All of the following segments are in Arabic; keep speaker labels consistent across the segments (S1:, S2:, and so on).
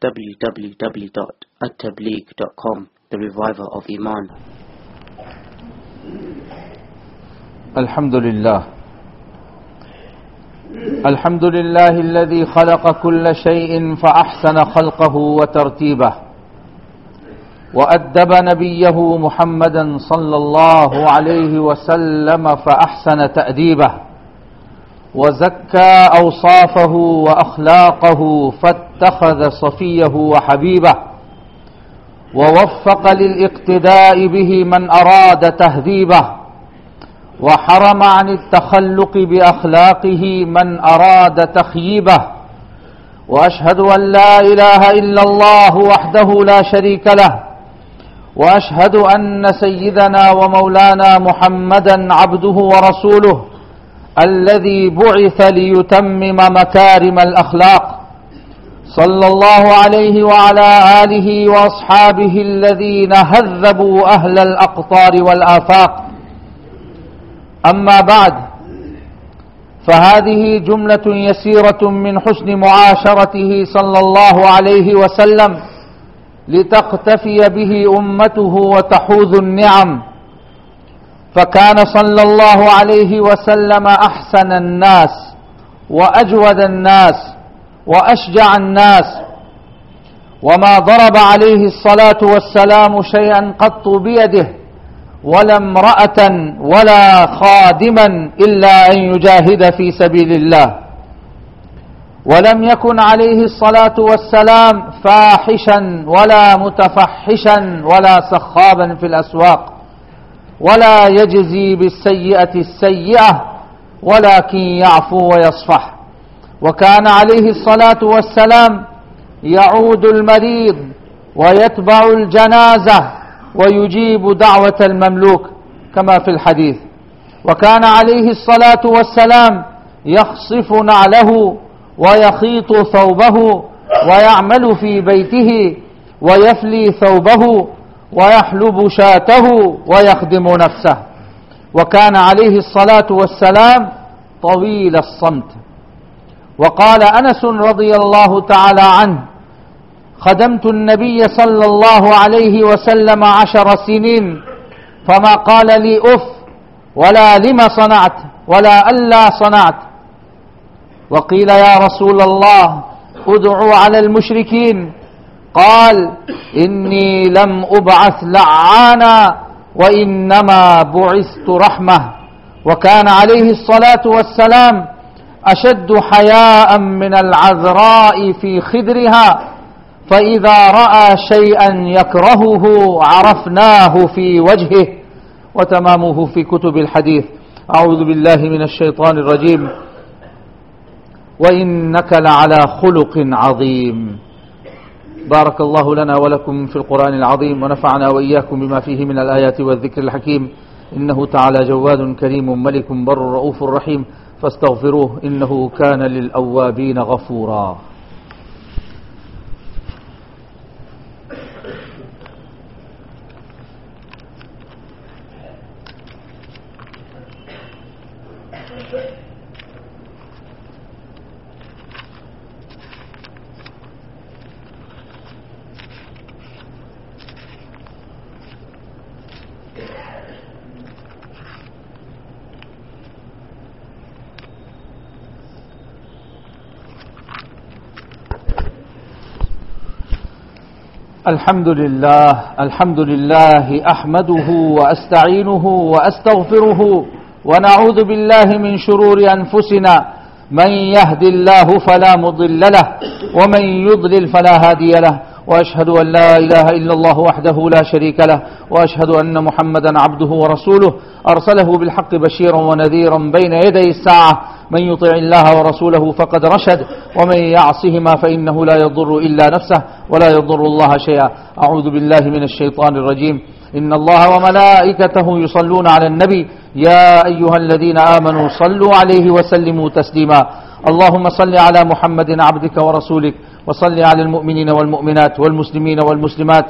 S1: www.attableek.com The Reviver of Iman.
S2: الحمد لله الحمد لله الذي خلق كل شيء فأحسن خلقه وترتيبه وأدب نبيه محمدا صلى الله عليه وسلم فأحسن تأديبه وزكى أوصافه وأخلاقه فاتخذ صفيه وحبيبه ووفق للاقتداء به من أراد تهذيبه وحرم عن التخلق بأخلاقه من أراد تخييبه وأشهد أن لا إله إلا الله وحده لا شريك له وأشهد أن سيدنا ومولانا محمدا عبده ورسوله الذي بعث ليتمم مكارم الأخلاق. صلى الله عليه وعلى آله وأصحابه الذين هذبوا أهل الأقطار والآفاق. أما بعد فهذه جملة يسيرة من حسن معاشرته صلى الله عليه وسلم لتقتفي به أمته وتحوذ النعم. فكان صلى الله عليه وسلم أحسن الناس وأجود الناس وأشجع الناس وما ضرب عليه الصلاة والسلام شيئا قط بيده ولا امرأة ولا خادما إلا أن يجاهد في سبيل الله. ولم يكن عليه الصلاة والسلام فاحشا ولا متفحشا ولا سخابا في الأسواق. ولا يجزي بالسيئة السيئة ولكن يعفو ويصفح. وكان عليه الصلاة والسلام يعود المريض ويتبع الجنازة ويجيب دعوة المملوك كما في الحديث. وكان عليه الصلاة والسلام يخصف نعله ويخيط ثوبه ويعمل في بيته ويفلي ثوبه ويحلب شاته ويخدم نفسه. وكان عليه الصلاة والسلام طويل الصمت. وقال أنس رضي الله تعالى عنه خدمت النبي صلى الله عليه وسلم عشر سنين فما قال لي أف ولا لما صنعت ولا ألا صنعت. وقيل يا رسول الله ادعوا على المشركين قال إني لم أبعث لعانا وإنما بعثت رحمة. وكان عليه الصلاة والسلام أشد حياء من العذراء في خدرها فإذا رأى شيئا يكرهه عرفناه في وجهه. وتمامه في كتب الحديث. أعوذ بالله من الشيطان الرجيم. وإنك لعلى خلق عظيم. بارك الله لنا ولكم في القرآن العظيم ونفعنا وإياكم بما فيه من الآيات والذكر الحكيم. إنه تعالى جواد كريم ملك بر رؤوف رحيم. فاستغفروه إنه كان للأوابين غفورا. الحمد لله الحمد لله أحمده وأستعينه وأستغفره ونعوذ بالله من شرور أنفسنا. من يهد الله فلا مضل له ومن يضلل فلا هادي له. وأشهد أن لا إله إلا الله وحده لا شريك له وأشهد أن محمدا عبده ورسوله. أرسله بالحق بشيرا ونذيرا بين يدي الساعة. من يطع الله ورسوله فقد رشد ومن يعصهما فإنه لا يضر إلا نفسه ولا يضر الله شيئا. أعوذ بالله من الشيطان الرجيم. إن الله وملائكته يصلون على النبي. يا أيها الذين آمنوا صلوا عليه وسلموا تسليما. اللهم صل على محمد عبدك ورسولك وصل على المؤمنين والمؤمنات والمسلمين والمسلمات.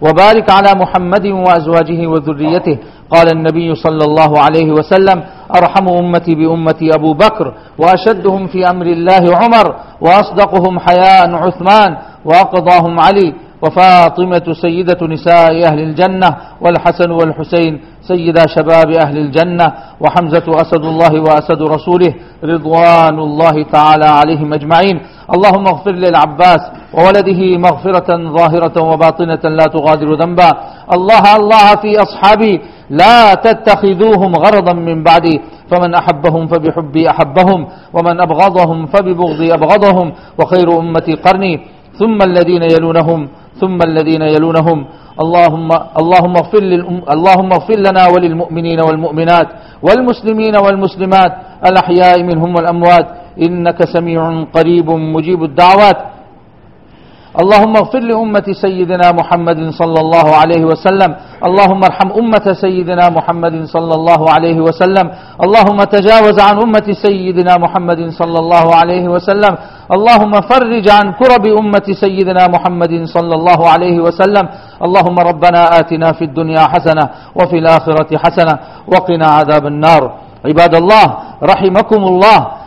S2: وبارك على محمد وأزواجه وذريته. قال النبي صلى الله عليه وسلم أرحم أمتي بأمتي أبو بكر وأشدهم في أمر الله عمر وأصدقهم حياء عثمان وأقضاهم علي. وفاطمة سيدة نساء أهل الجنة والحسن والحسين سيدا شباب أهل الجنة وحمزة أسد الله وأسد رسوله رضوان الله تعالى عليهم أجمعين. اللهم اغفر للعباس وولده مغفرة ظاهرة وباطنة لا تغادر ذنبا. الله الله في أصحابي لا تتخذوهم غرضا من بعدي. فمن أحبهم فبحبي أحبهم ومن أبغضهم فببغضي أبغضهم. وخير أمتي قرني ثم الذين يلونهم. ثم الذين يلونهم اللهم اللهم اغفر اللهم اغفر لنا وللمؤمنين والمؤمنات والمسلمين والمسلمات الأحياء منهم والأموات. إنك سميع قريب مجيب الدعوات. اللهم اغفر لأمة سيدنا محمد صلى الله عليه وسلم. اللهم ارحم أمة سيدنا محمد صلى الله عليه وسلم. اللهم تجاوز عن أمة سيدنا محمد صلى الله عليه وسلم. اللهم فرج عن كرب أمة سيدنا محمد صلى الله عليه وسلم. اللهم ربنا آتنا في الدنيا حسنة وفي الآخرة حسنة وقنا عذاب النار. عباد الله رحمكم الله.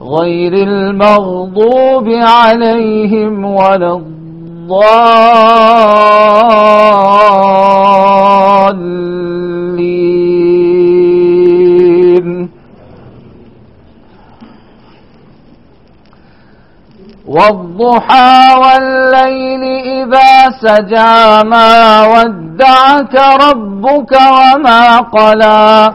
S2: غير المغضوب عليهم ولا الضالين. والضحى والليل إذا سجى ما ودعك ربك وما قلى.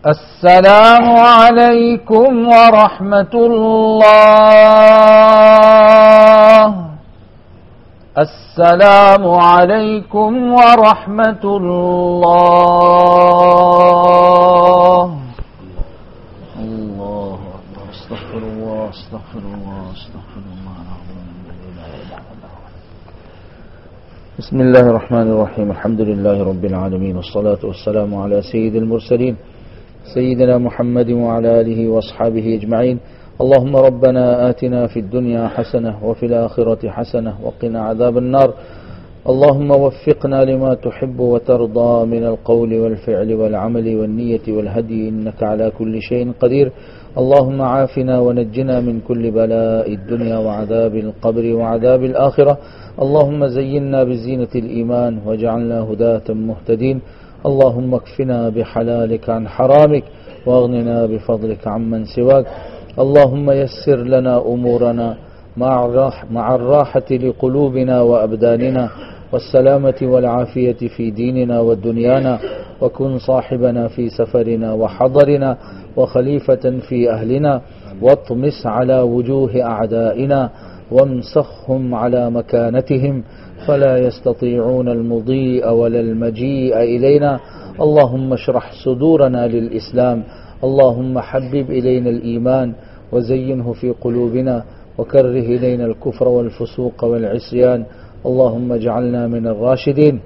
S2: السلام عليكم ورحمة الله. السلام عليكم ورحمة الله. الله أكبر. استغفر الله استغفر الله استغفر الله. بسم الله الرحمن الرحيم. الحمد لله رب العالمين. والصلاة والسلام على سيد المرسلين. سيدنا محمد وعلى آله وأصحابه أجمعين. اللهم ربنا آتنا في الدنيا حسنة وفي الآخرة حسنة وقنا عذاب النار. اللهم وفقنا لما تحب وترضى من القول والفعل والعمل والنية والهدي إنك على كل شيء قدير. اللهم عافنا ونجنا من كل بلاء الدنيا وعذاب القبر وعذاب الآخرة. اللهم زينا بزينة الإيمان وجعلنا هداة مهتدين. اللهم اكفنا بحلالك عن حرامك واغننا بفضلك عمن سواك. اللهم يسر لنا أمورنا مع الراحة لقلوبنا وأبداننا والسلامة والعافية في ديننا ودنيانا وكن صاحبنا في سفرنا وحضرنا وخليفة في أهلنا واطمس على وجوه أعدائنا وامسخهم على مكانتهم فلا يستطيعون المضيء ولا المجيء إلينا. اللهم اشرح صدورنا للإسلام. اللهم حبب إلينا الإيمان وزينه في قلوبنا وكره إلينا الكفر والفسوق والعصيان. اللهم اجعلنا من الراشدين.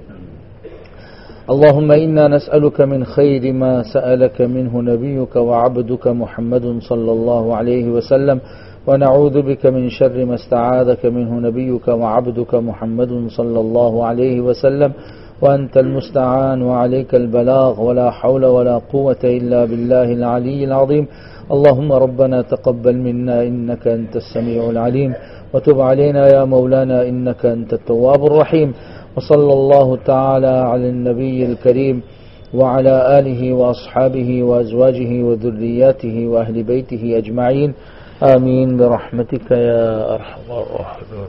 S2: اللهم إنا نسألك من خير ما سألك منه نبيك وعبدك محمد صلى الله عليه وسلم. ونعوذ بك من شر ما استعاذك منه نبيك وعبدك محمد صلى الله عليه وسلم وأنت المستعان وعليك البلاغ ولا حول ولا قوة إلا بالله العلي العظيم. اللهم ربنا تقبل منا إنك أنت السميع العليم وتب علينا يا مولانا إنك أنت التواب الرحيم. وصلى الله تعالى على النبي الكريم وعلى آله وأصحابه وأزواجه وذرياته وأهل بيته أجمعين. آمين برحمتك يا أرحم الراحمين.